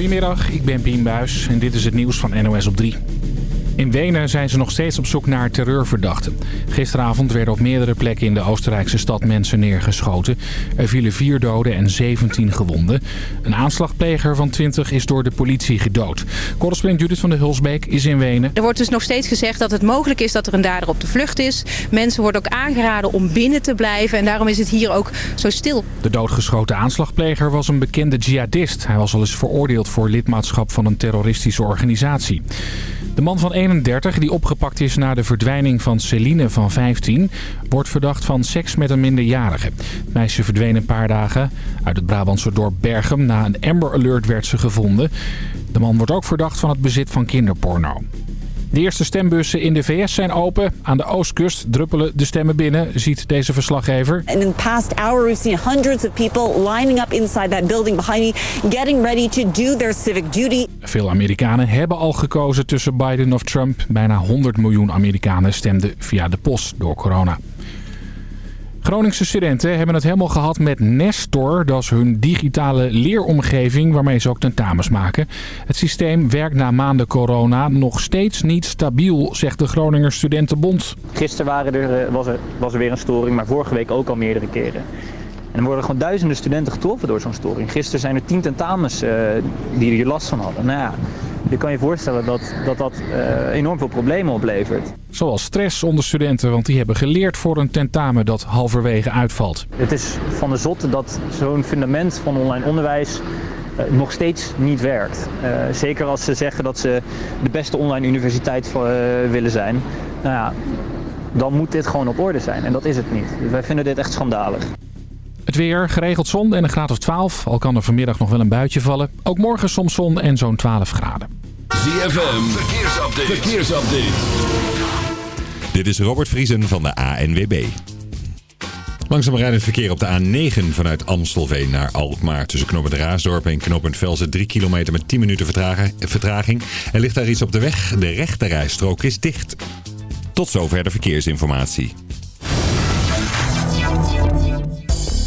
Goedemiddag, ik ben Pien Buis en dit is het nieuws van NOS op 3. In Wenen zijn ze nog steeds op zoek naar terreurverdachten. Gisteravond werden op meerdere plekken in de Oostenrijkse stad mensen neergeschoten. Er vielen vier doden en 17 gewonden. Een aanslagpleger van 20 is door de politie gedood. Correspondent Judith van der Hulsbeek is in Wenen. Er wordt dus nog steeds gezegd dat het mogelijk is dat er een dader op de vlucht is. Mensen worden ook aangeraden om binnen te blijven en daarom is het hier ook zo stil. De doodgeschoten aanslagpleger was een bekende jihadist. Hij was al eens veroordeeld voor lidmaatschap van een terroristische organisatie. De man van 31, die opgepakt is na de verdwijning van Celine van 15... wordt verdacht van seks met een minderjarige. Het meisje verdween een paar dagen uit het Brabantse dorp Berghem. Na een Amber Alert werd ze gevonden. De man wordt ook verdacht van het bezit van kinderporno. De eerste stembussen in de VS zijn open. Aan de oostkust druppelen de stemmen binnen, ziet deze verslaggever. And in the past hour we've seen hundreds of people lining up inside that building behind me, getting ready to do their civic duty. Veel Amerikanen hebben al gekozen tussen Biden of Trump. Bijna 100 miljoen Amerikanen stemden via de post door corona. Groningse studenten hebben het helemaal gehad met Nestor. Dat is hun digitale leeromgeving waarmee ze ook tentamens maken. Het systeem werkt na maanden corona nog steeds niet stabiel, zegt de Groninger Studentenbond. Gisteren waren er, eh, was, er, was er weer een storing, maar vorige week ook al meerdere keren. En er worden gewoon duizenden studenten getroffen door zo'n storing. Gisteren zijn er tien tentamens uh, die hier last van hadden. Nou ja, je kan je voorstellen dat dat, dat uh, enorm veel problemen oplevert. Zoals stress onder studenten, want die hebben geleerd voor een tentamen dat halverwege uitvalt. Het is van de zotte dat zo'n fundament van online onderwijs uh, nog steeds niet werkt. Uh, zeker als ze zeggen dat ze de beste online universiteit willen zijn. Nou ja, dan moet dit gewoon op orde zijn. En dat is het niet. Wij vinden dit echt schandalig. Het weer, geregeld zon en een graad of 12. Al kan er vanmiddag nog wel een buitje vallen. Ook morgen soms zon en zo'n 12 graden. ZFM, verkeersupdate. verkeersupdate. Dit is Robert Vriesen van de ANWB. Langzaam rijdend verkeer op de A9 vanuit Amstelveen naar Alkmaar. Tussen knooppunt Raasdorp en knooppunt Velzen 3 kilometer met 10 minuten vertraging. Er ligt daar iets op de weg. De rechterrijstrook is dicht. Tot zover de verkeersinformatie.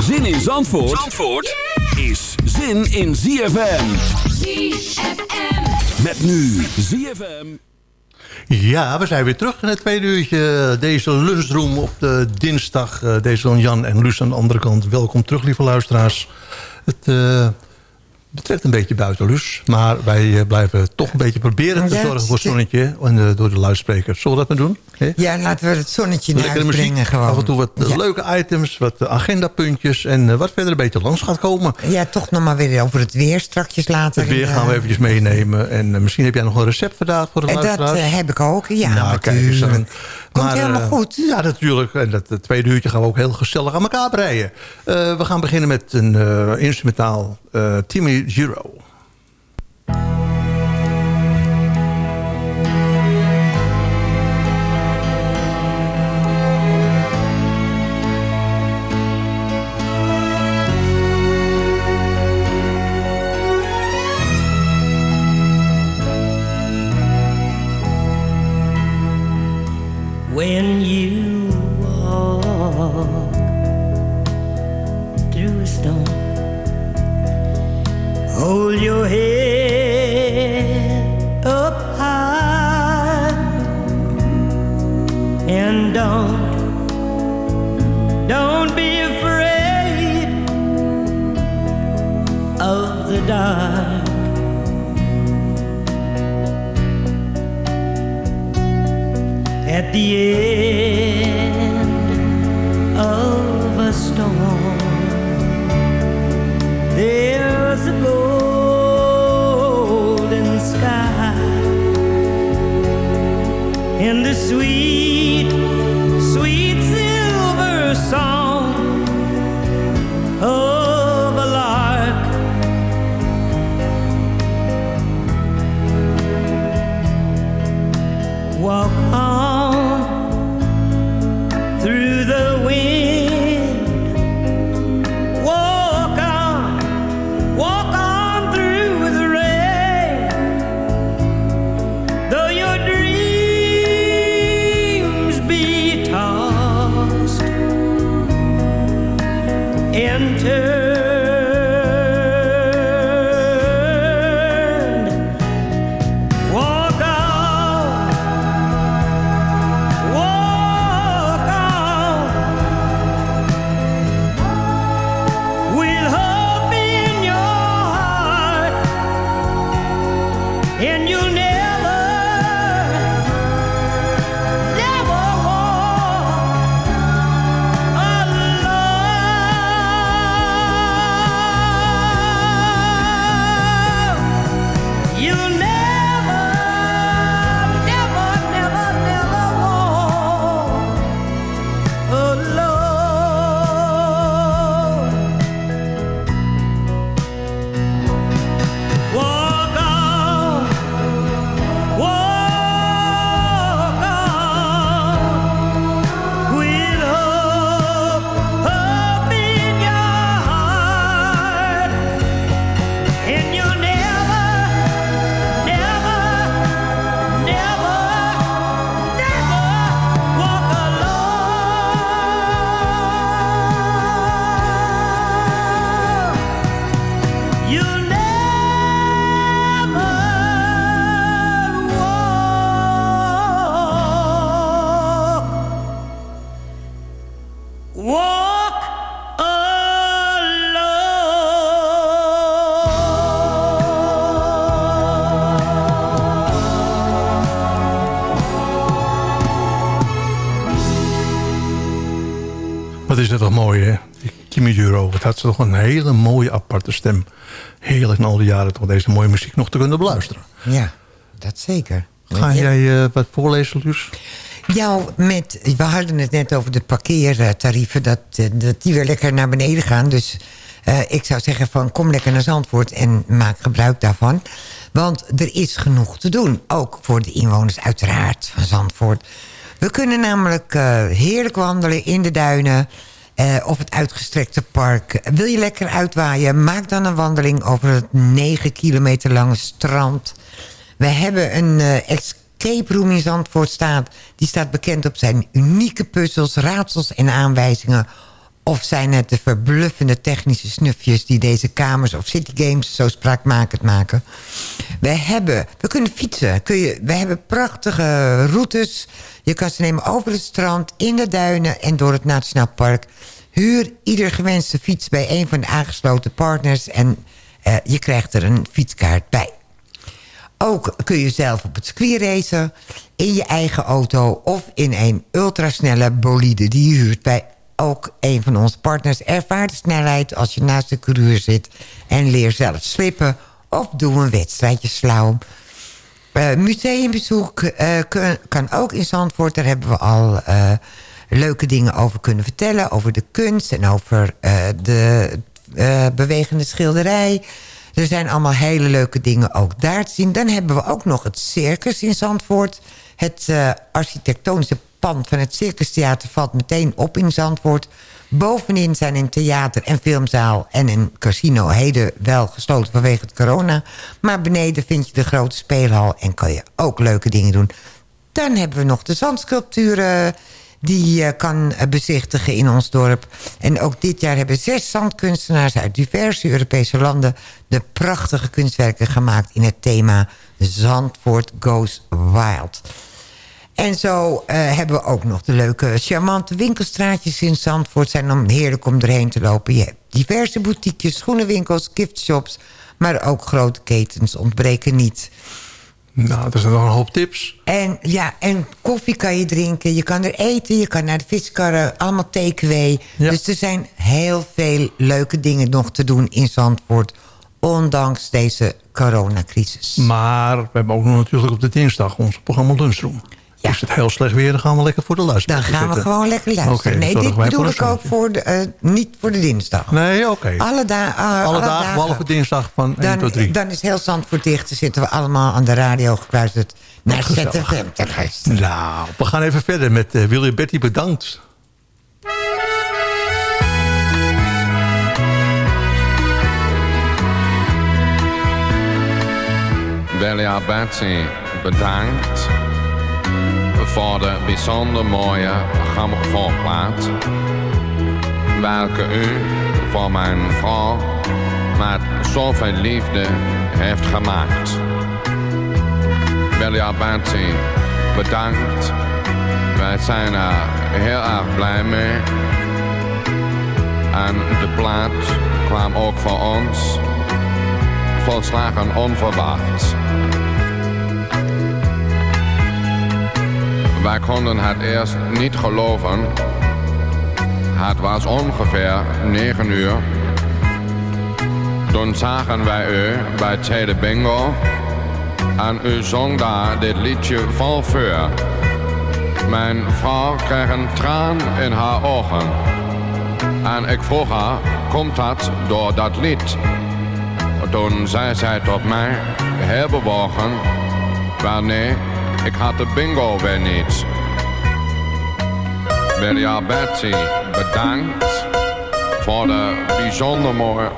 Zin in Zandvoort, Zandvoort is zin in ZFM. ZFM. Met nu ZFM. Ja, we zijn weer terug in het tweede uurtje. Deze lunchroom op de dinsdag. Uh, deze van Jan en Luus aan de andere kant. Welkom terug, lieve luisteraars. Het uh, betreft een beetje buitenlus. Maar wij uh, blijven toch een beetje proberen te zorgen voor het- zonnetje. En, uh, door de luidsprekers. Zullen we dat maar doen? Hè? Ja, laten we het zonnetje Lekkere eruit muziek, brengen gewoon. af en toe wat ja. leuke items, wat agendapuntjes... en wat verder een beetje langs gaat komen. ja, toch nog maar weer over het weer strakjes later. Het weer gaan we eh, eventjes meenemen. En misschien heb jij nog een recept vandaag voor de dat luisteraars. eh, heb ik ook, ja, nou, kijk eens aan. Komt helemaal eh, goed. Ja, natuurlijk. En dat het tweede uurtje gaan we ook heel gezellig aan elkaar breien. Eh, we gaan beginnen met een eh, instrumentaal Timmy Giro. Is dat toch mooi, hè? Kimmy Duro, wat had ze toch een hele mooie aparte stem. Heerlijk na al die jaren toch deze mooie muziek nog te kunnen beluisteren. Ja, dat zeker. Ga jij eh, wat voorlezen, Luus? Ja, met, we hadden het net over de parkeertarieven... dat, eh, dat die weer lekker naar beneden gaan. Dus eh, ik zou zeggen van kom lekker naar Zandvoort... en maak gebruik daarvan. Want er is genoeg te doen. Ook voor de inwoners uiteraard van Zandvoort. We kunnen namelijk heerlijk wandelen in de duinen... eh, of het uitgestrekte park. Wil je lekker uitwaaien? Maak dan een wandeling over het 9 kilometer lange strand... We hebben een eh, escape room in Zandvoort staan. Die staat bekend op zijn unieke puzzels, raadsels en aanwijzingen. Of zijn het de verbluffende technische snufjes... die deze kamers of citygames zo spraakmakend maken. We hebben, we kunnen fietsen. Kun je, we hebben prachtige routes. Je kan ze nemen over het strand, in de duinen en door het Nationaal Park. Huur ieder gewenste fiets bij een van de aangesloten partners... en eh, je krijgt er een fietskaart bij. Ook kun je zelf op het circuit racen, in je eigen auto... of in een ultrasnelle bolide die je huurt bij ook een van onze partners. Ervaar de snelheid als je naast de coureur zit... en leer zelf slippen of doe een wedstrijdje slalom. Eh, museumbezoek eh, kan ook in Zandvoort. Daar hebben we al leuke dingen over kunnen vertellen. Over de kunst en over eh, de eh, bewegende schilderij. Er zijn allemaal hele leuke dingen ook daar te zien. Dan hebben we ook nog het circus in Zandvoort. Het eh, architectonische pand van het Circustheater valt meteen op in Zandvoort. Bovenin zijn een theater en filmzaal en een casino heden wel gesloten vanwege het corona. Maar beneden vind je de grote speelhal en kan je ook leuke dingen doen. Dan hebben we nog de zandsculpturen die je kan eh, bezichtigen in ons dorp. En ook dit jaar hebben zes zandkunstenaars uit diverse Europese landen... de prachtige kunstwerken gemaakt in het thema Zandvoort Goes Wild. En zo eh, hebben we ook nog de leuke, charmante winkelstraatjes in Zandvoort. zijn om heerlijk om erheen te lopen. Je hebt diverse boutiques, schoenenwinkels, giftshops... maar ook grote ketens ontbreken niet. Nou, er zijn nog een hoop tips. En ja, en koffie kan je drinken. Je kan er eten, je kan naar de viskarren. Allemaal takeaway. Dus er zijn heel veel leuke dingen nog te doen in Zandvoort. Ondanks deze coronacrisis. Maar we hebben ook nog natuurlijk op de dinsdag ons programma Lunchroom. Is het heel slecht weer, dan gaan we lekker voor de luisteraars Dan gaan we zitten. gewoon lekker luisteren. Nee, dit bedoel ik ook voor de, eh, niet voor de dinsdag. Nee, oké. Alle, da eh, Alle dagen, behalve dinsdag van 1 tot 3. Dan, dan is heel Zandvoort dicht. Dan zitten we allemaal aan de radio gekluisterd naar. ZFM te luisteren. Nou, we gaan even verder met uh, Willy Betty bedankt. Delia Betsy, bedankt voor de bijzonder mooie grammofoonplaat. Welke u voor mijn vrouw met zoveel liefde heeft gemaakt. Delia Betsy, bedankt. Wij zijn er heel erg blij mee. En de plaat kwam ook voor ons volslagen onverwacht. Wij konden het eerst niet geloven. Het was ongeveer 9 uur. Toen zagen wij u bij Tweede Bingo. En u zong daar dit liedje vol vuur. Mijn vrouw kreeg een traan in haar ogen. En ik vroeg haar, komt dat door dat lied? Toen zei zij tot mij, heel bewogen, wel nee, ik had de bingo weer niet. Wilja Betsy, bedankt voor de bijzonder mooie...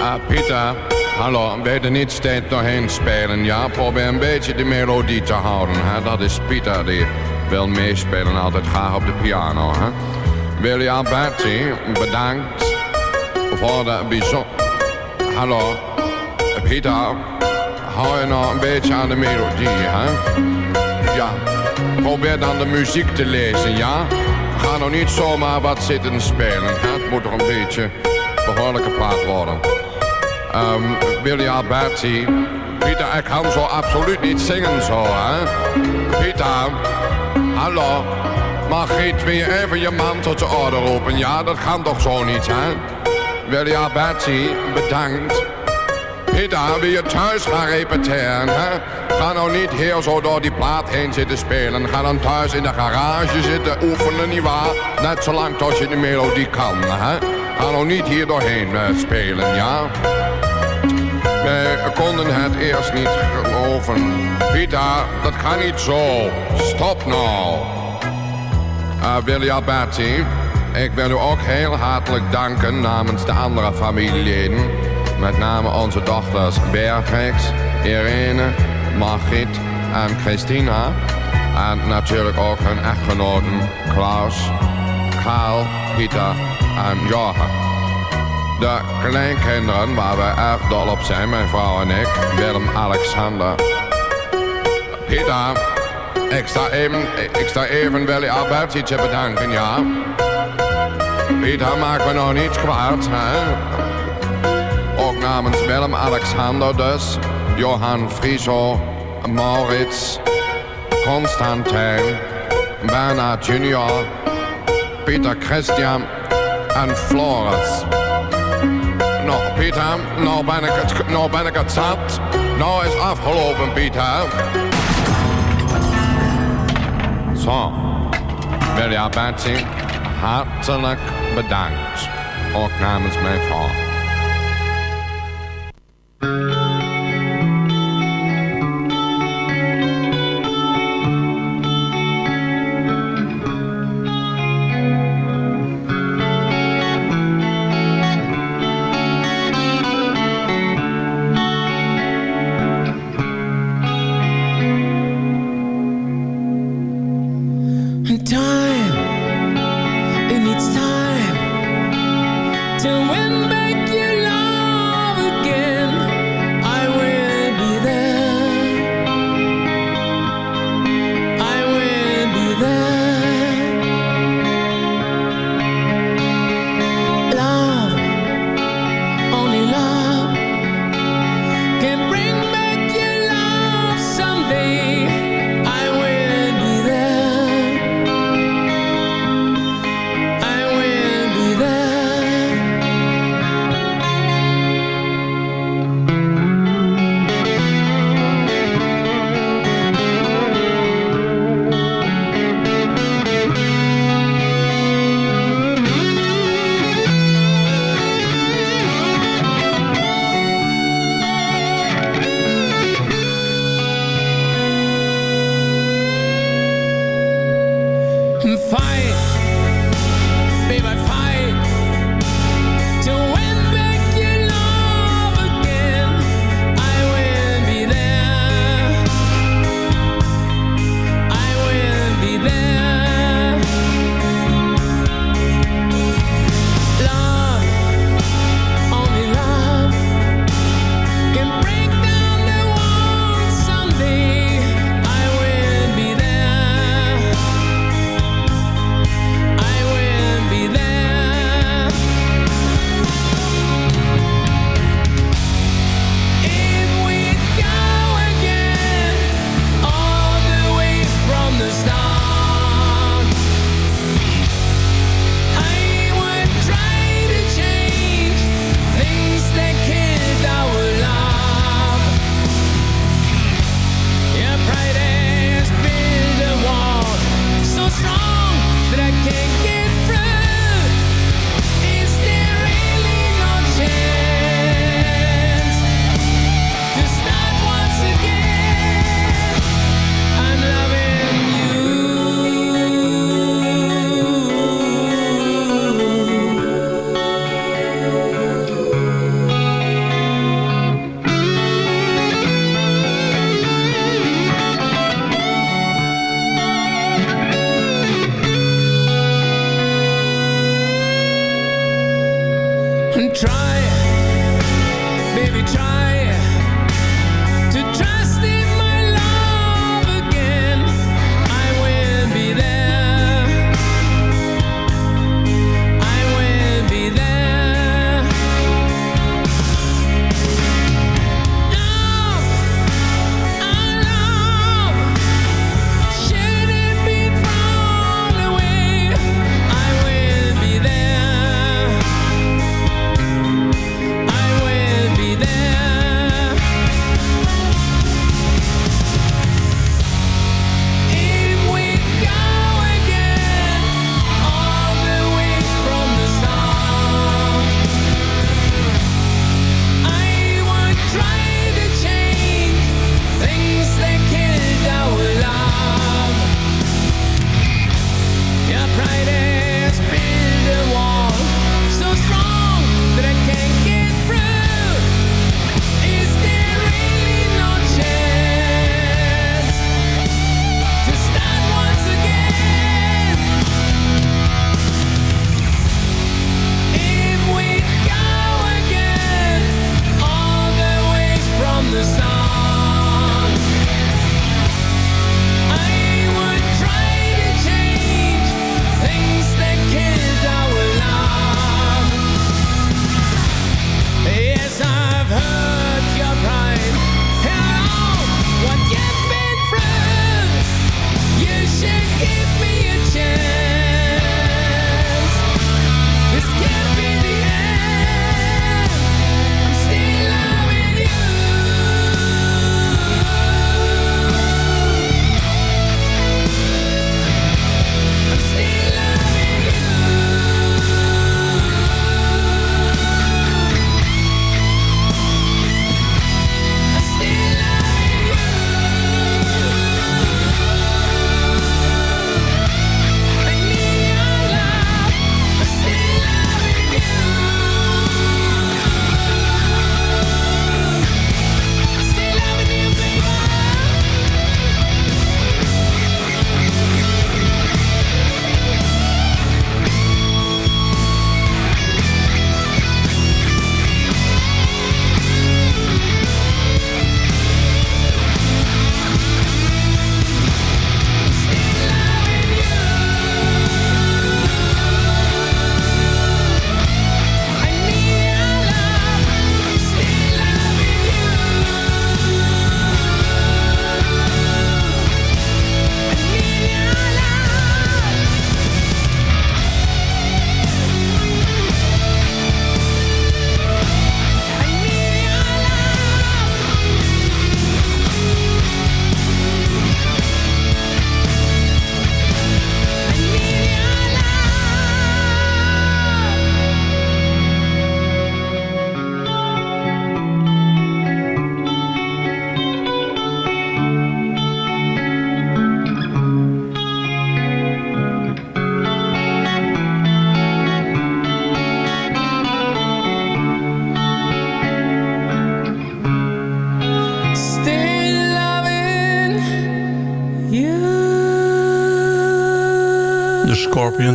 Ah, Pieter, hallo, weet er niet steeds doorheen spelen, ja? Probeer een beetje de melodie te houden, hè? Dat is Pieter, die wil meespelen, altijd graag op de piano, hè? Wilja Betsy, bedankt voor de bijzonder... Hallo, Pieter, hou je nou een beetje aan de melodie, hè? Ja, probeer dan de muziek te lezen, ja? Ga nou niet zomaar wat zitten spelen? Het moet toch een beetje behoorlijke plaat worden. Um, Willy Alberti, Pieter, ik kan zo absoluut niet zingen zo, hè? Pieter, hallo, Margriet, wil je even je man tot de orde roepen? Ja, dat kan toch zo niet, hè? Willy Alberti, bedankt. Pieter, wil je thuis gaan repeteren, hè? Ga nou niet hier zo door die plaat heen zitten spelen. Ga dan thuis in de garage zitten oefenen, nietwaar? Net zolang tot je de melodie kan, hè? Ga nou niet hier doorheen eh, spelen, ja? Wij konden het eerst niet geloven. Pieter, dat kan niet zo. Stop nou. Uh, Willy Alberti, ik wil u ook heel hartelijk danken namens de andere familieleden. Met name onze dochters Beatrix, Irene, Margriet en Christina. En natuurlijk ook hun echtgenoten Klaus, Karl, Pieter en Johan. De kleinkinderen waar we erg dol op zijn, mijn vrouw en ik, Willem, Alexander. Pieter, ik sta even, ik even Willy Alberti te bedanken, ja. Pieter, maak me nog niet kwaad, hè. Namens Willem, Alexander dus, Johan Frieso, Maurits, Constantijn, Bernard Junior, Pieter Christian en Floris. Nou, Pieter, nou ben ik het, nou ben ik het zat. Nou is afgelopen, Pieter. Zo, Wilja Betsy, hartelijk bedankt. Ook namens mijn vrouw.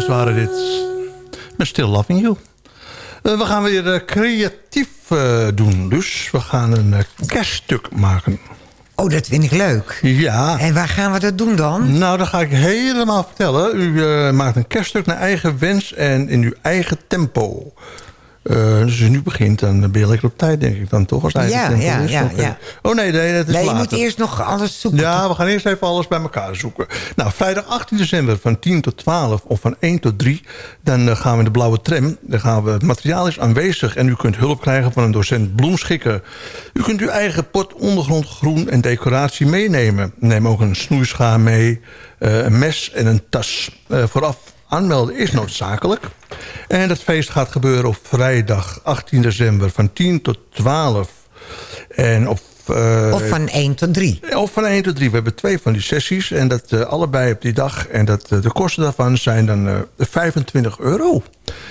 Scorpions waren dit. Met Still Loving You. Eh, we gaan weer eh, creatief eh, doen. Dus we gaan een kerststuk maken. Oh, dat vind ik leuk. Ja. En waar gaan we dat doen dan? Nou, dat ga ik helemaal vertellen. U maakt een kerststuk naar eigen wens en in uw eigen tempo. Eh, dus nu begint, dan ben je lekker op tijd, denk ik dan toch? Als Ja, ja, is. ja, Oké. ja. Oh nee, nee, dat is Nee, je later. moet eerst nog alles zoeken. Ja, we gaan eerst even alles bij elkaar zoeken. Nou, vrijdag 18 december van 10 tot 12 of van 1 tot 3... dan eh, gaan we in de blauwe tram. Dan gaan we, het materiaal is aanwezig en u kunt hulp krijgen van een docent bloemschikker. U kunt uw eigen pot ondergrond, groen en decoratie meenemen. Neem ook een snoeischaar mee, eh, een mes en een tas. Eh, vooraf aanmelden is noodzakelijk. En het feest gaat gebeuren op vrijdag 18 december van 10 tot 12. En op eh, Of van 1 tot 3. of van 1 tot 3. We hebben twee van die sessies. En dat eh, allebei op die dag. En dat, eh, de kosten daarvan zijn dan eh 25 euro.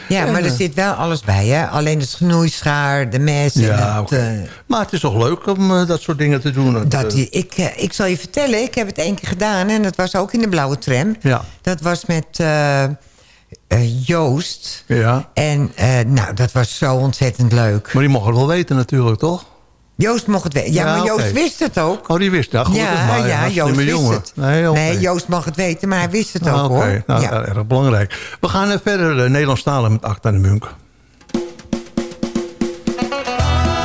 Ja, En, maar er zit wel alles bij, hè? Alleen het snoeischaar, de mes en Ja, eh, Maar het is toch leuk om dat soort dingen te doen. Dat ik, ik zal je vertellen, ik heb het één keer gedaan... en dat was ook in de blauwe tram. Ja. Dat was met eh, Joost. ja. En eh, nou, dat was zo ontzettend leuk. Maar die mogen het wel weten natuurlijk, toch? Joost mocht het weten. Ja, Ja, maar Joost wist het ook. Oh, die wist dat. Gelukkig ja, maar. ja, Joost wist jongen. het. Nee, Joost mag het weten, maar hij wist het ook, Ah, Oké, hoor. nou, ja. erg belangrijk. We gaan eh, verder uh, Nederlandstalig met Acta de Munk.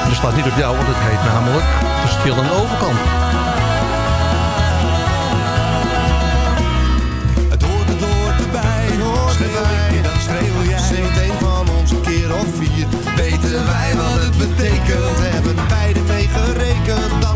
Dat staat niet op jou, want het heet namelijk De Stil aan de Overkant. Een van ons een keer of vier. Weten wij wat het betekent? Hebben beide mee gerekend?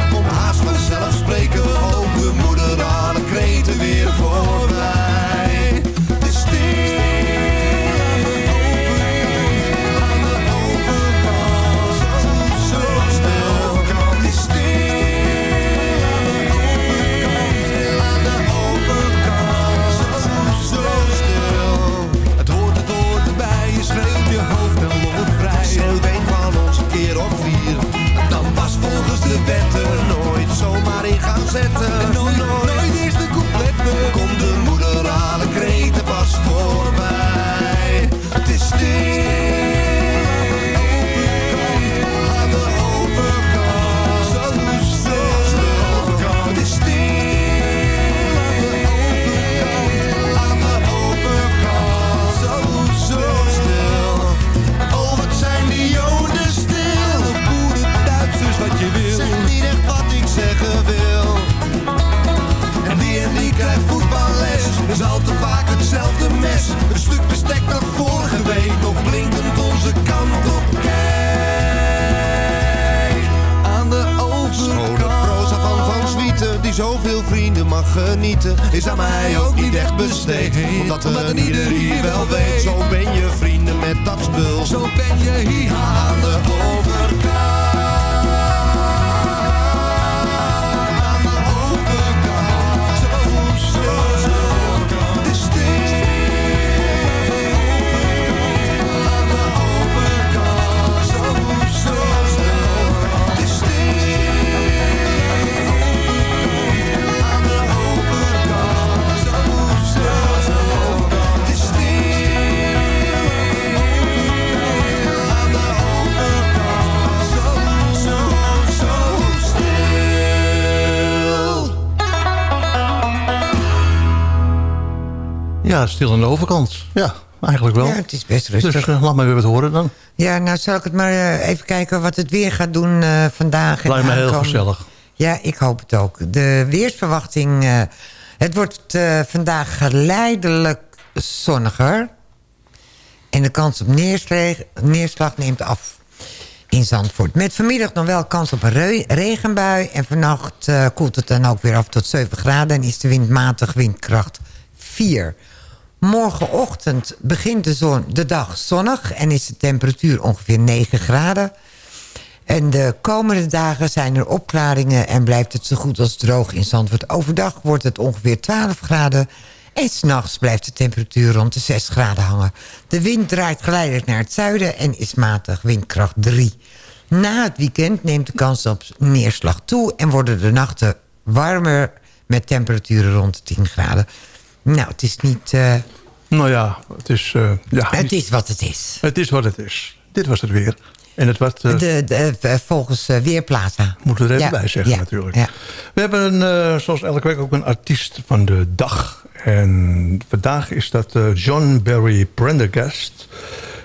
Gaan zetten. Nooit, genieten, is aan mij ook niet echt besteed. Omdat, Omdat ieder hier wel weet, zo ben je vrienden met dat spul. Zo ben je hier aan de overkant. Ja, stil aan de overkant. Ja, eigenlijk wel. Ja, het is best rustig. Dus eh, laat maar weer wat horen dan. Ja, nou zal ik het maar eh, even kijken wat het weer gaat doen eh, vandaag. Lijkt me heel gezellig. Ja, ik hoop het ook. De weersverwachting... eh, het wordt eh, vandaag geleidelijk zonniger. En de kans op neerslag, neerslag neemt af in Zandvoort. Met vanmiddag nog wel kans op een regenbui. En vannacht eh, koelt het dan ook weer af tot 7 graden. En is de wind matig windkracht 4. Morgenochtend begint de, zon, de dag zonnig. En is de temperatuur ongeveer 9 graden. En de komende dagen zijn er opklaringen en blijft het zo goed als droog in Zandvoort. Overdag wordt het ongeveer 12 graden en s'nachts blijft de temperatuur rond de 6 graden hangen. De wind draait geleidelijk naar het zuiden en is matig windkracht 3. Na het weekend neemt de kans op neerslag toe en worden de nachten warmer met temperaturen rond de 10 graden. Nou, het is niet, eh, Nou ja, het is... eh, ja, Het is wat het is. Het is wat het is. Dit was het weer. En het was... eh, De, de, volgens Weerplaza. Moeten we er even Ja, bij zeggen ja, natuurlijk. ja. We hebben zoals elke week ook een artiest van de dag. En vandaag is dat John Barry Prendergast.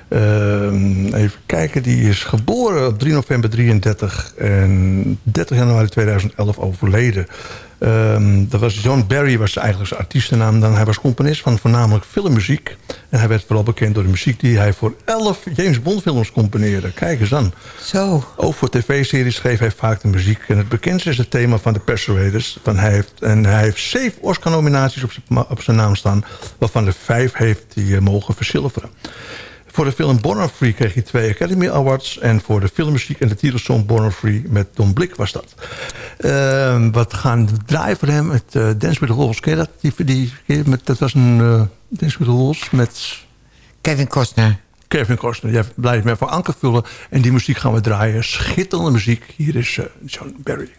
Ehm, even kijken, die is geboren op 3 november 33 en 30 januari 2011 overleden. Ehm, dat was John Barry was eigenlijk zijn artiestennaam. Dan, hij was componist van voornamelijk filmmuziek. En hij werd vooral bekend door de muziek die hij voor 11 James Bond films componeerde. Kijk eens aan. Zo. Ook voor tv-series schreef hij vaak de muziek. En het bekendste is het thema van The Persuaders. Van hij heeft, en hij heeft zeven Oscar-nominaties op zijn, op zijn naam staan. Waarvan er vijf heeft hij eh, mogen verzilveren. Voor de film Born Free kreeg hij twee Academy Awards. En voor de filmmuziek en de titelsong Born Free met Don Blick was dat. Ehm, wat gaan draaien voor hem? Het eh, Dance with the Wolves. Ken je dat? Die, die, met, dat was een eh, Dance with the Wolves met... Kevin Costner. Kevin Costner. Jij blijft mij voor anker vullen. En die muziek gaan we draaien. Schitterende muziek. Hier is eh, John Barry.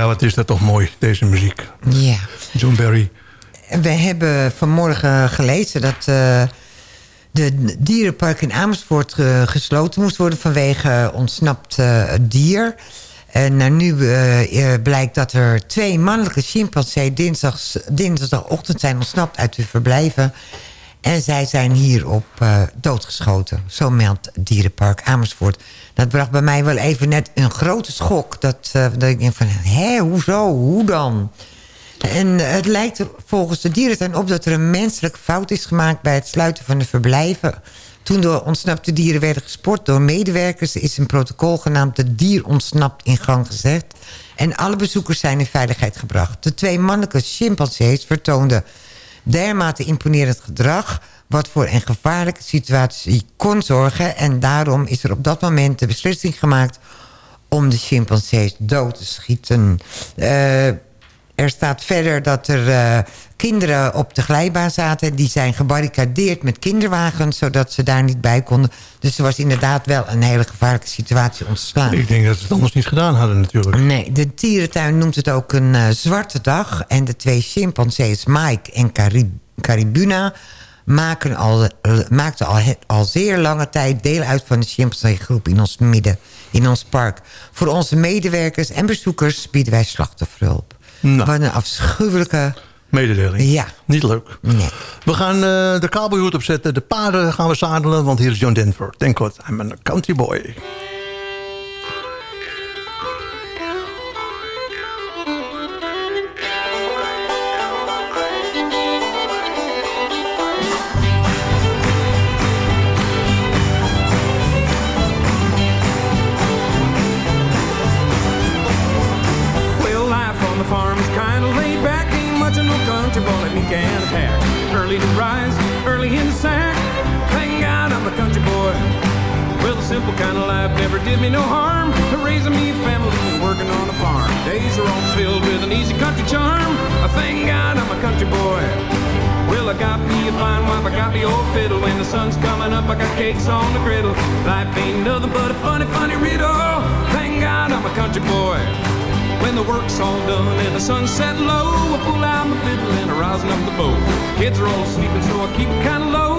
Ja, wat is dat toch mooi, deze muziek. Ja. John Barry. We hebben vanmorgen gelezen dat eh, de dierenpark in Amersfoort eh, gesloten moest worden vanwege ontsnapt eh, dier. En nou, nu blijkt dat er twee mannelijke chimpansee dinsdags, dinsdagochtend zijn ontsnapt uit hun verblijven. En zij zijn hierop eh doodgeschoten. Zo meldt Dierenpark Amersfoort. Dat bracht bij mij wel even net een grote schok. Dat, eh, dat ik denk van, hé, hoezo, hoe dan? En het lijkt volgens de dierentuin op dat er een menselijke fout is gemaakt... bij het sluiten van de verblijven. Toen door ontsnapte dieren werden gesport door medewerkers... is een protocol genaamd de dier ontsnapt in gang gezet. En alle bezoekers zijn in veiligheid gebracht. De twee mannelijke chimpansees vertoonden dermate imponerend gedrag... wat voor een gevaarlijke situatie kon zorgen. En daarom is er op dat moment de beslissing gemaakt... om de chimpansees dood te schieten. Eh, er staat verder dat er eh, kinderen op de glijbaan zaten. Die zijn gebarricadeerd met kinderwagens... zodat ze daar niet bij konden. Dus er was inderdaad wel een hele gevaarlijke situatie ontstaan. Ik denk dat ze het anders niet gedaan hadden natuurlijk. Nee, de dierentuin noemt het ook een eh, zwarte dag. En de twee chimpansees Mike en Carib Caribuna maken al, eh, maakten al, al zeer lange tijd deel uit van de chimpansee-groep in ons midden, in ons park. Voor onze medewerkers en bezoekers bieden wij slachtofferhulp. Nou. Wat een afschuwelijke... Mededeling. Ja. Niet leuk. Nee. We gaan eh, de kabelhoed opzetten. De paarden gaan we zadelen, want hier is John Denver. Thank God, I'm a country boy. Did me no harm. Raising me a family and working on a farm. Days are all filled with an easy country charm. I thank God I'm a country boy. Well, I got me a fine wife, I got me old fiddle. When the sun's coming up, I got cakes on the griddle. Life ain't nothing but a funny, funny riddle. Thank God I'm a country boy. When the work's all done and the sun's set low, I pull out my fiddle and I rosin up the bow. Kids are all sleeping, so I keep it kind of low.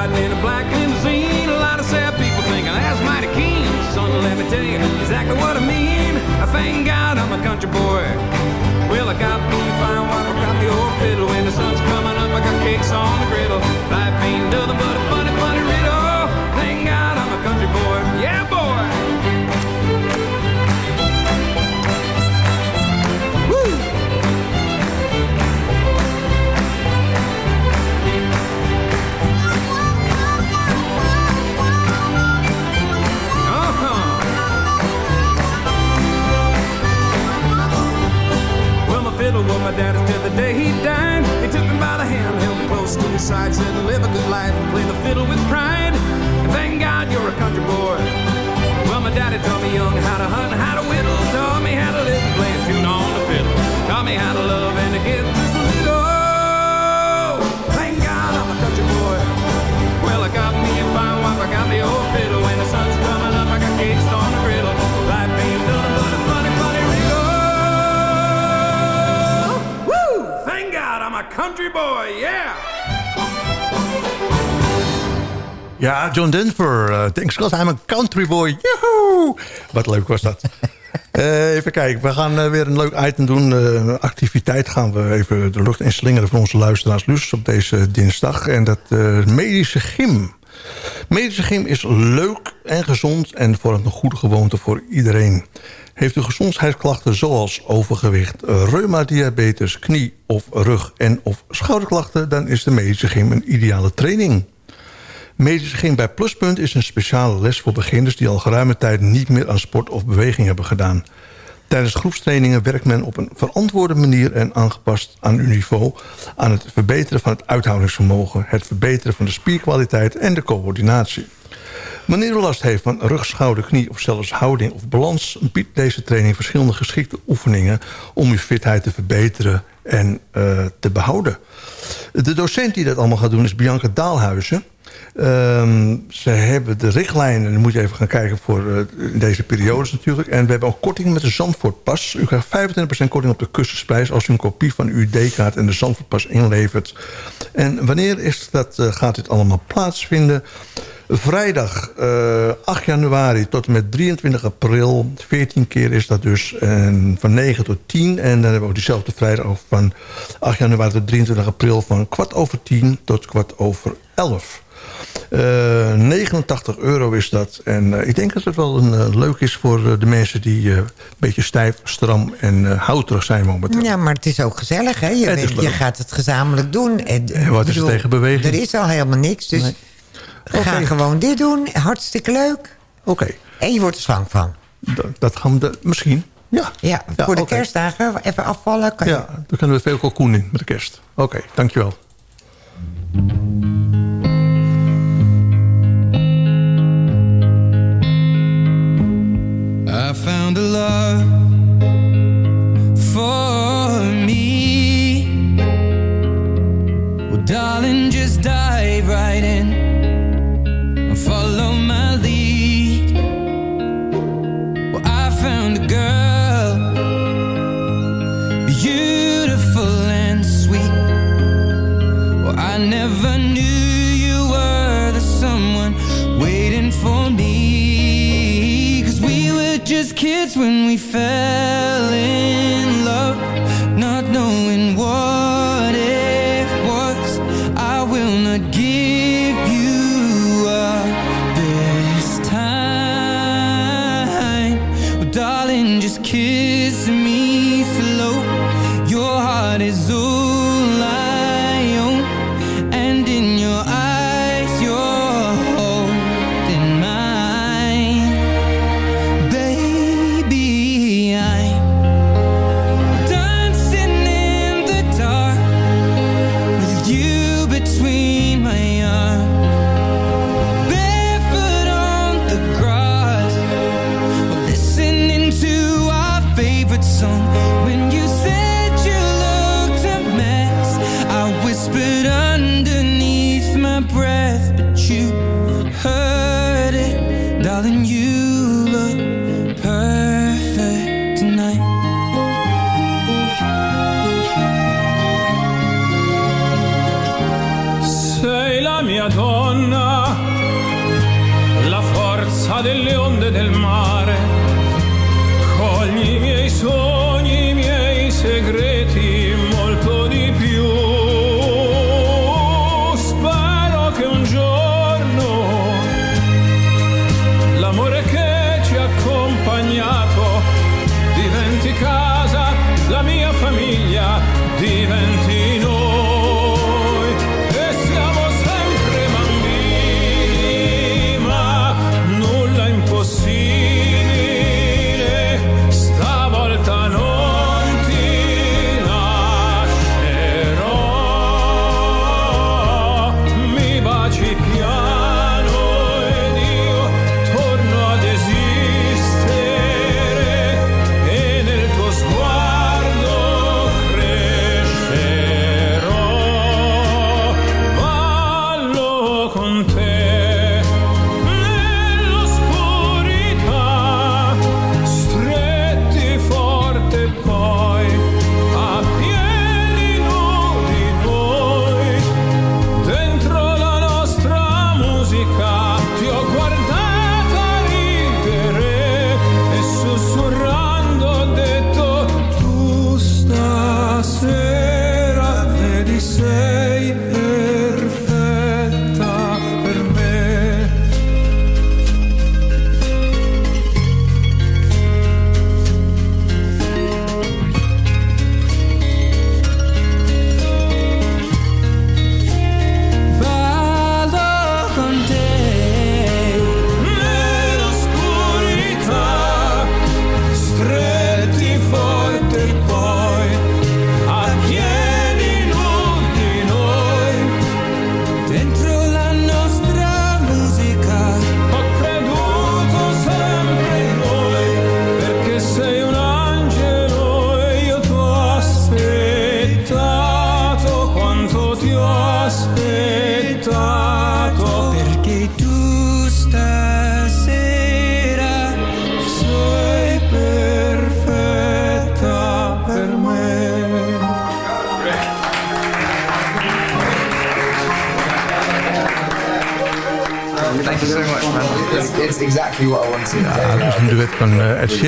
Riding in a black limousine. A lot of sad people thinking that's mighty keen. Son, let me tell you exactly what I mean. I thank God I'm a country boy. Well, I got me fine wife, I got the old fiddle. When the sun's coming up, I got cakes on the griddle. Life ain't nothing but a funny, day he died. He took me by the hand, held me close to his side, said, live a good life, play the fiddle with pride. And thank God you're a country boy. Well, my daddy taught me young how to hunt, how to whittle, taught me how to live and play a tune on the fiddle. Taught me how to love and to get just a little. Country boy, yeah! Ja, John Denver. Uh, thanks God, I'm a country boy. Joehoe! Wat leuk was dat. Eh, even kijken, we gaan eh, weer een leuk item doen. Eh, Een activiteit gaan we even de lucht in slingeren... voor onze luisteraars Lus op deze dinsdag. En dat eh, medische gym. Medische gym is leuk en gezond... en vormt een goede gewoonte voor iedereen. Heeft u gezondheidsklachten zoals overgewicht, reuma, diabetes... knie- of rug- en of schouderklachten... dan is de medische gym een ideale training. Medische Gym bij Pluspunt is een speciale les voor beginners... die al geruime tijd niet meer aan sport of beweging hebben gedaan. Tijdens groepstrainingen werkt men op een verantwoorde manier... en aangepast aan uw niveau... aan het verbeteren van het uithoudingsvermogen... het verbeteren van de spierkwaliteit en de coördinatie. Wanneer u last heeft van rug, schouder, knie of zelfs houding of balans... biedt deze training verschillende geschikte oefeningen... om uw fitheid te verbeteren en uh, te behouden. De docent die dat allemaal gaat doen is Bianca Daalhuizen... Um, ze hebben de richtlijnen, dan moet je even gaan kijken voor uh, deze periodes natuurlijk. En we hebben ook korting met de Zandvoortpas. U krijgt 25% korting op de kussensprijs als u een kopie van uw ID-kaart en de Zandvoortpas inlevert. En wanneer is dat, uh, gaat dit allemaal plaatsvinden? Vrijdag uh, 8 januari tot en met 23 april. 14 keer is dat dus. En van 9 tot 10. En dan hebben we ook diezelfde vrijdag van 8 januari tot 23 april. Van kwart over 10 tot kwart over 11. Eh, 89 euro is dat. En eh, ik denk dat het wel een, eh, leuk is voor eh, de mensen die eh, een beetje stijf, stram en eh houterig zijn momenteel. Ja, maar het is ook gezellig, hè? Je, weet- je gaat het gezamenlijk doen. En, En wat is er tegen beweging? Er is al helemaal niks, dus Nee. Ga Oké. gewoon dit doen. Hartstikke leuk. Oké, En je wordt er slank van. dat, dat gaan we de- misschien. Ja, Ja, Ja, voor de kerstdagen even afvallen. Kan je- ja, dan kunnen we veel kalkoen in met de kerst. Oké, dankjewel. I found a love for me. Well, darling, just dive right in follow my lead. Well, I found a girl, beautiful and sweet. Well, I never knew you were the someone waiting for me. Cause we were just kids when we fell in you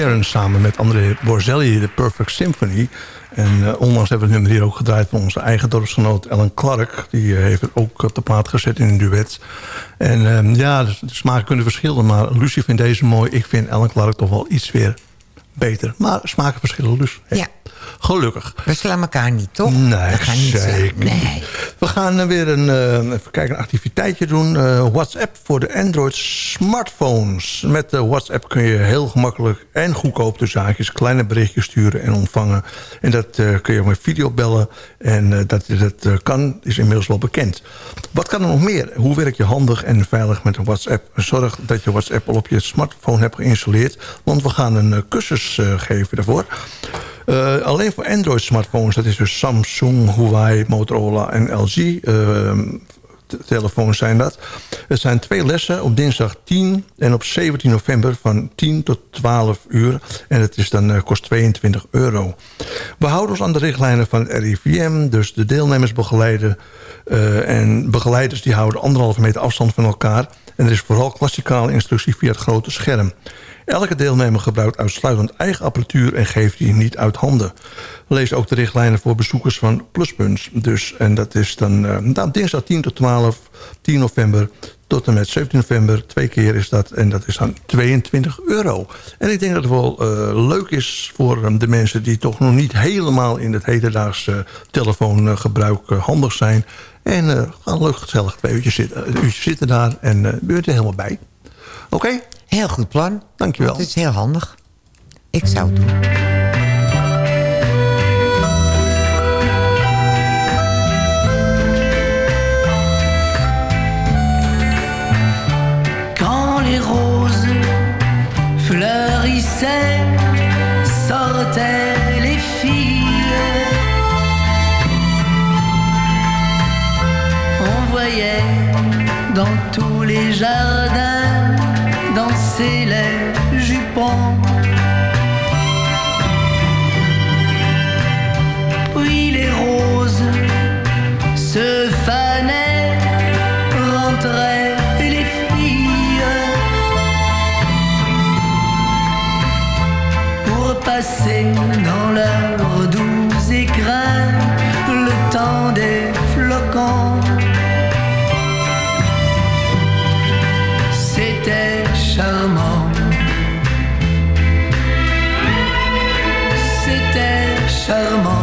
eh, samen met André Borzelli, de Perfect Symphony. En eh, onlangs hebben we het nummer hier ook gedraaid van onze eigen dorpsgenoot Ellen Clark. Die eh, heeft het ook op de plaat gezet in een duet. En ehm, ja, de, de smaken kunnen verschillen, maar Lucie vindt deze mooi. Ik vind Ellen Clark toch wel iets weer beter. Maar smaken verschillen dus. Ja. Gelukkig. We slaan elkaar niet, toch? Nee, we gaan niet zeker slaan. Nee. We gaan eh, weer een, eh, even kijken, een activiteitje doen. Eh, WhatsApp voor de Android smartphones. Met eh, WhatsApp kun je heel gemakkelijk en goedkoop de zaakjes... kleine berichtjes sturen en ontvangen. En dat eh, kun je met video bellen. En eh, dat dat kan, is inmiddels wel bekend. Wat kan er nog meer? Hoe werk je handig en veilig met een WhatsApp? Zorg dat je WhatsApp al op je smartphone hebt geïnstalleerd. Want we gaan een cursus geven daarvoor. Alleen voor Android-smartphones, dat is dus Samsung, Huawei, Motorola en LG. eh, te- telefoons zijn dat. Het zijn twee lessen op dinsdag 10 en op 17 november van 10 tot 12 uur. En het is dan, eh, kost 22 euro. We houden ons aan de richtlijnen van RIVM, dus de deelnemers begeleiden. eh, en begeleiders die houden anderhalve meter afstand van elkaar. En er is vooral klassikale instructie via het grote scherm. Elke deelnemer gebruikt uitsluitend eigen apparatuur en geeft die niet uit handen. Lees ook de richtlijnen voor bezoekers van Pluspunt. Dus, en dat is dan nou, dinsdag 10 tot 12, 10 november tot en met 17 november. Twee keer is dat en dat is dan 22 euro. En ik denk dat het wel eh, leuk is voor eh, de mensen die toch nog niet helemaal in het hedendaagse telefoongebruik handig zijn. En gaan leuk gezellig twee uurtjes zitten, een uurtje zitten daar en eh ben je er helemaal bij. Oké? Heel goed plan. Dankjewel. Het is heel handig. Ik zou het doen. Jardins danser les jupons. Puis les roses se fanaient, rentraient les filles pour passer dans leurs doux écrins le temps des flocons. Charmant. C'était charmant.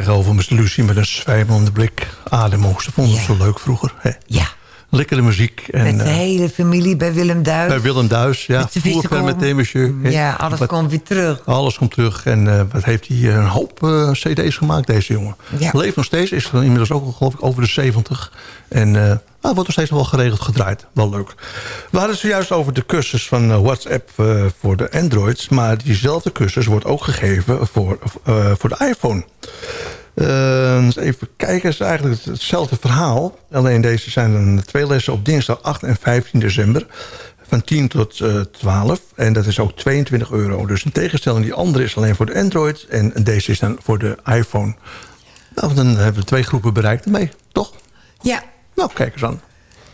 Tegenover Mr. Lucie met een zwijmelende blik. Ademoos, dat vonden we zo leuk vroeger. Hè? Ja. Lekkere muziek. En, Met de eh, hele familie bij Willem Duis. bij Willem Duis, ja. Met de met Demisje. Ja, alles komt weer terug. Alles komt terug. En eh, wat heeft hij een hoop eh, cd's gemaakt, deze jongen. Ja. Leeft nog steeds. Is er inmiddels ook geloof ik over de 70. En nou, wordt nog steeds wel geregeld gedraaid. Wel leuk. We hadden het zojuist over de cursus van eh, WhatsApp eh, voor de Androids. Maar diezelfde cursus wordt ook gegeven voor, eh, voor de iPhone. Even kijken, het is eigenlijk hetzelfde verhaal. Alleen deze zijn dan twee lessen op dinsdag 8 en 15 december. van 10 tot eh 12. En dat is ook 22 euro. Dus in tegenstelling die andere is alleen voor de Android. En deze is dan voor de iPhone. Nou, dan hebben we twee groepen bereikt ermee, toch? Ja. Nou, kijk eens aan.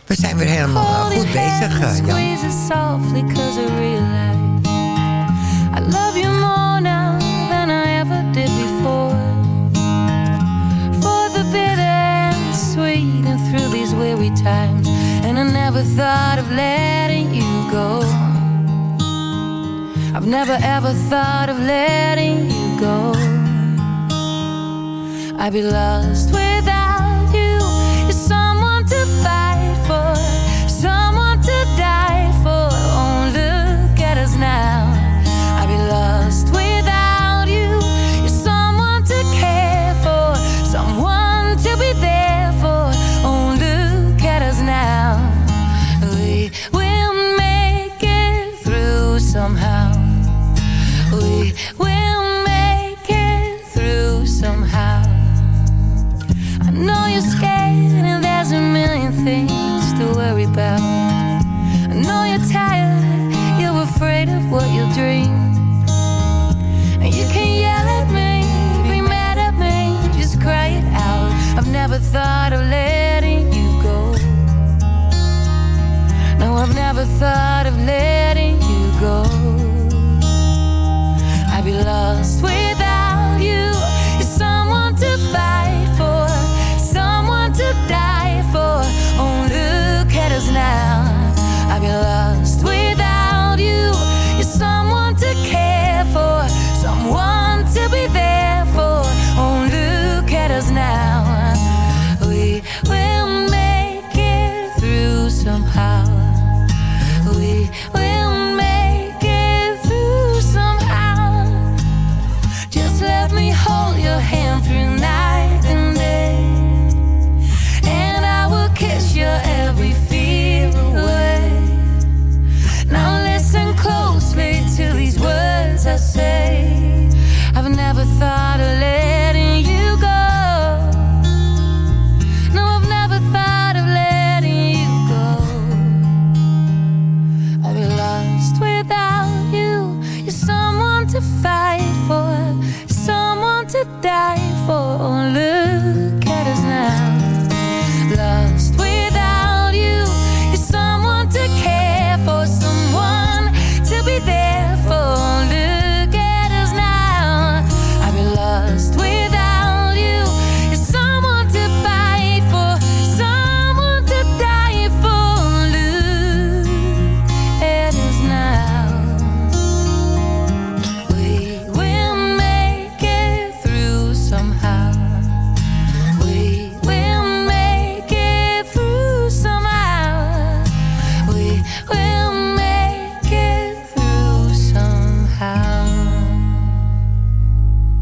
We zijn weer helemaal goed bezig, eh, Jan. I realize I love you more now than I ever did before. For the bitter and the sweet and through these weary times. And I never thought of letting you go. I've never ever thought of letting you go. I'd be lost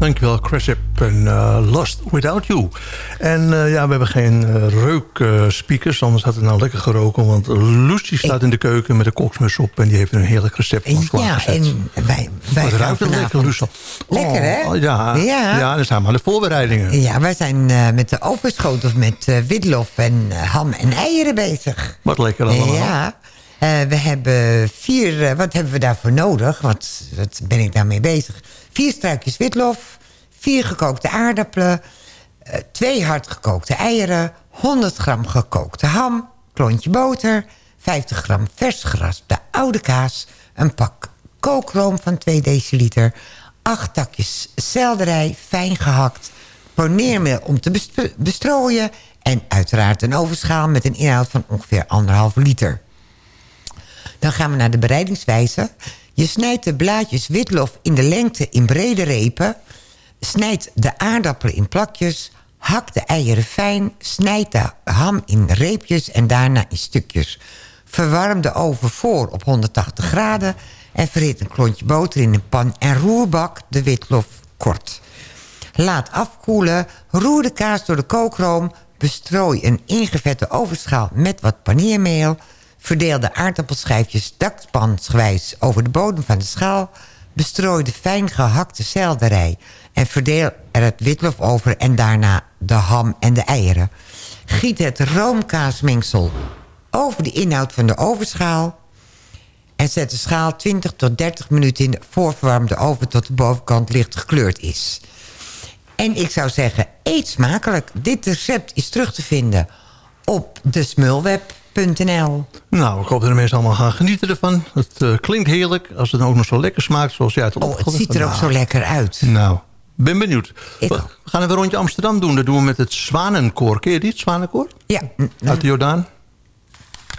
Dankjewel, Cressip en eh, Lost Without You. En eh, ja, we hebben geen uh, reukspeakers, anders had het nou lekker geroken. Want Lucy staat in de keuken met een koksmus op... en die heeft een heerlijk recept van Ja, en wij, wij gaan ruikt het lekker, Lucy. Lekker, hè? Oh, ja, Ja. ja. dan zijn we aan de voorbereidingen. Ja, wij zijn eh, met de overschotels met eh, witlof en eh, ham en eieren bezig. Wat lekker allemaal. Ja, Eh, we hebben vier... eh, wat hebben we daarvoor nodig? Wat, wat ben ik daarmee bezig? Vier struikjes witlof, vier gekookte aardappelen... eh, twee hardgekookte eieren, 100 gram gekookte ham... klontje boter, 50 gram vers geraspte oude kaas... een pak kookroom van 2 deciliter... acht takjes selderij, fijn gehakt... poneermeel om te best- bestrooien... en uiteraard een ovenschaal met een inhoud van ongeveer anderhalf liter. Dan gaan we naar de bereidingswijze. Je snijdt de blaadjes witlof in de lengte in brede repen. Snijdt de aardappelen in plakjes. Hak de eieren fijn. Snijd de ham in reepjes en daarna in stukjes. Verwarm de oven voor op 180 graden. En verhit een klontje boter in een pan. En roerbak de witlof kort. Laat afkoelen. Roer de kaas door de kookroom. Bestrooi een ingevette ovenschaal met wat paneermeel. Verdeel de aardappelschijfjes dakpansgewijs over de bodem van de schaal. Bestrooi de fijn gehakte selderij. En verdeel er het witlof over en daarna de ham en de eieren. Giet het roomkaasmengsel over de inhoud van de ovenschaal. En zet de schaal 20 tot 30 minuten in de voorverwarmde oven... tot de bovenkant licht gekleurd is. En ik zou zeggen, eet smakelijk. Dit recept is terug te vinden op Nou, ik hoop dat de mensen allemaal gaan genieten ervan. Het eh, klinkt heerlijk. Als het dan ook nog zo lekker smaakt zoals jij het al Oh, het ziet er ook zo lekker uit. Nou, ben benieuwd. We we gaan even rondje Amsterdam doen. Dat doen we met het Zwanenkoor. Ken je die, het Zwanenkoor? Ja. Uit de Jordaan?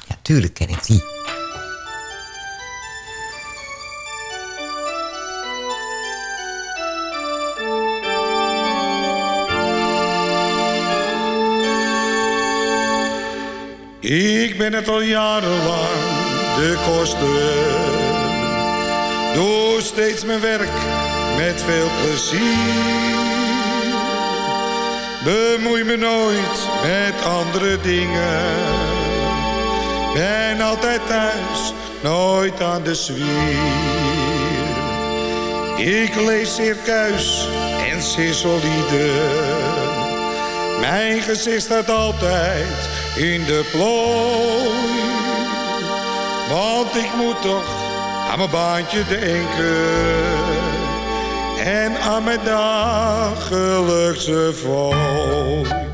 Ja, tuurlijk ken ik die. Ik ben het al jarenlang, de koster. Doe steeds mijn werk met veel plezier. Bemoei me nooit met andere dingen. Ben altijd thuis, nooit aan de zwier. Ik lees circuis en solide. Mijn gezicht staat altijd in de plooi. Want ik moet toch aan mijn baantje denken. En aan mijn dagelijkse fooi.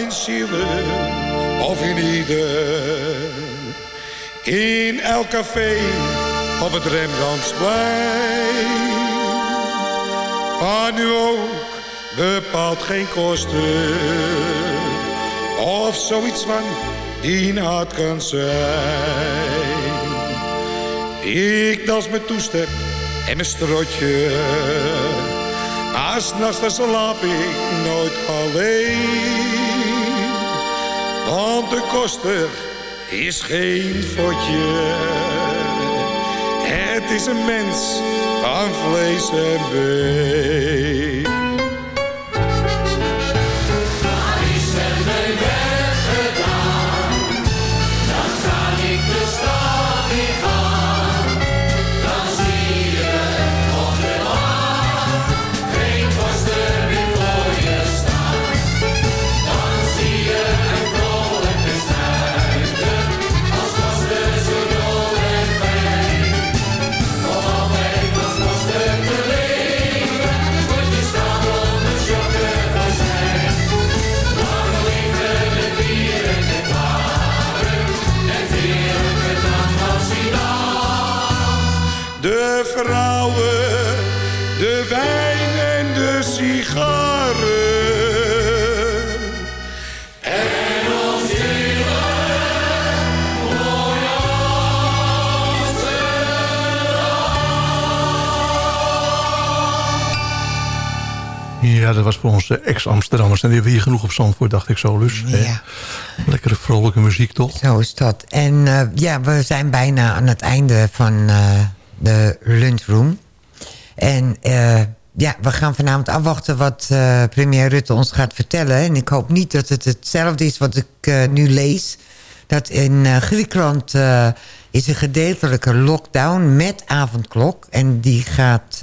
In Zielen of in ieder. In elk café op het Rembrandtsplein. Maar nu ook bepaalt geen kosten. Of zoiets van die naad kan zijn. Ik dans mijn toestep en mijn strotje. S'nachts dan slaap ik nooit alleen. Want de koster is geen fotje. Het is een mens van vlees en been. Ja, dat was voor onze ex-Amsterdammers. En die hebben hier genoeg op Zandvoort, dacht ik zo, Lus. Ja. Lekkere vrolijke muziek, toch? Zo is dat. En eh, ja, we zijn bijna aan het einde van eh, de lunchroom. En eh, ja, we gaan vanavond afwachten wat premier Rutte ons gaat vertellen. En ik hoop niet dat het hetzelfde is wat ik nu lees. Dat in Griekenland is een gedeeltelijke lockdown met avondklok. En die gaat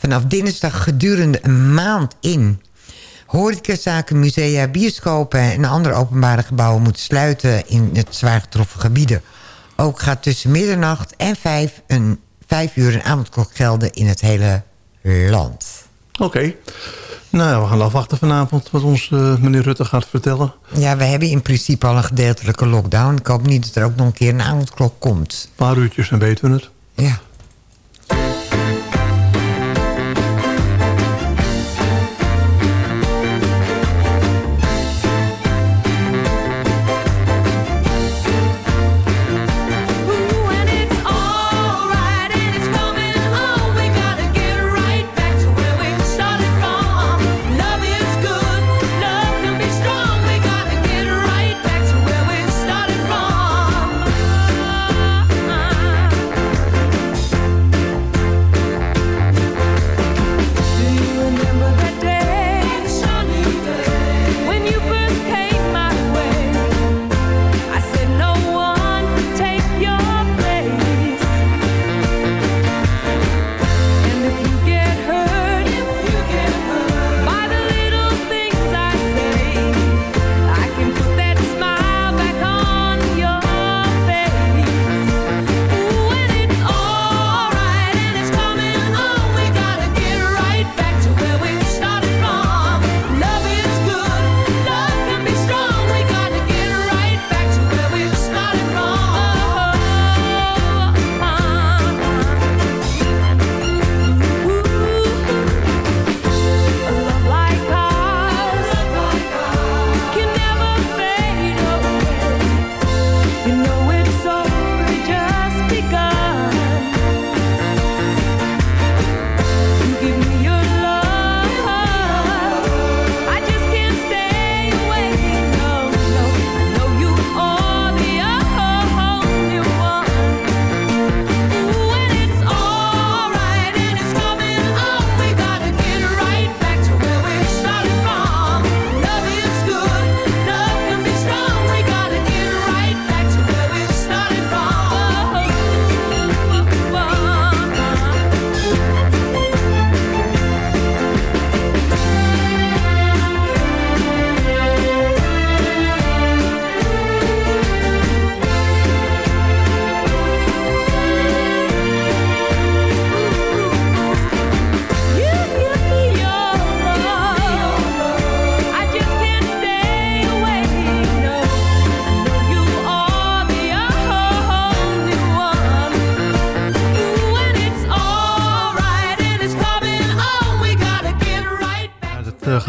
vanaf dinsdag gedurende een maand in. Horecazaken, musea, bioscopen en andere openbare gebouwen moeten sluiten in het zwaar getroffen gebieden. Ook gaat tussen middernacht en vijf, een, vijf uur een avondklok gelden in het hele land. Oké. Nou ja, we gaan afwachten vanavond wat ons eh, meneer Rutte gaat vertellen. Ja, we hebben in principe al een gedeeltelijke lockdown. Ik hoop niet dat er ook nog een keer een avondklok komt. Een paar uurtjes en weten we het. Ja.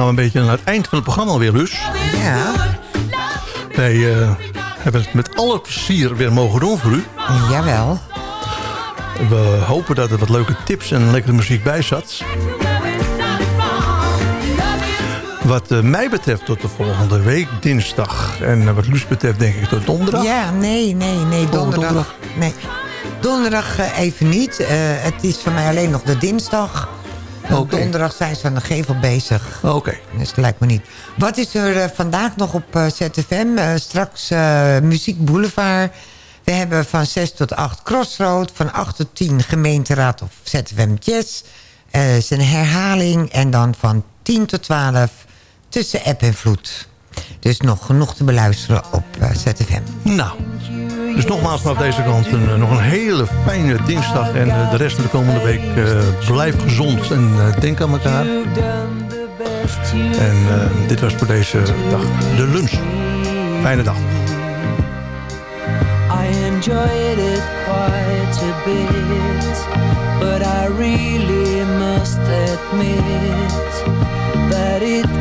Gaan we een beetje naar het eind van het programma weer, Lus. Ja. Wij eh, hebben het met alle plezier weer mogen doen voor u. Jawel. We hopen dat er wat leuke tips en lekkere muziek bij zat. Wat eh, mij betreft tot de volgende week, dinsdag. En eh, wat Luus betreft denk ik tot donderdag. Ja, nee, nee, nee, donderdag. donderdag. Nee. Donderdag even niet. Het is voor mij alleen nog de dinsdag. Donderdag zijn ze aan de gevel bezig. Oké. Dus dat lijkt me niet. Wat is er eh, vandaag nog op eh, ZFM? Eh, straks Muziek Boulevard. We hebben van 6 tot 8 Crossroad. Van 8 tot 10 gemeenteraad of ZFM Jazz. Is een herhaling. En dan van 10 tot 12 tussen app en vloed. Dus nog genoeg te beluisteren op eh, ZFM. Nou, dus nogmaals vanaf deze kant een, eh, nog een hele fijne dinsdag. En eh, de rest van de komende week eh, blijf gezond en eh, denk aan elkaar. En eh, dit was voor deze dag de lunch. Fijne dag. I enjoyed it quite a bit, but I really must admit that it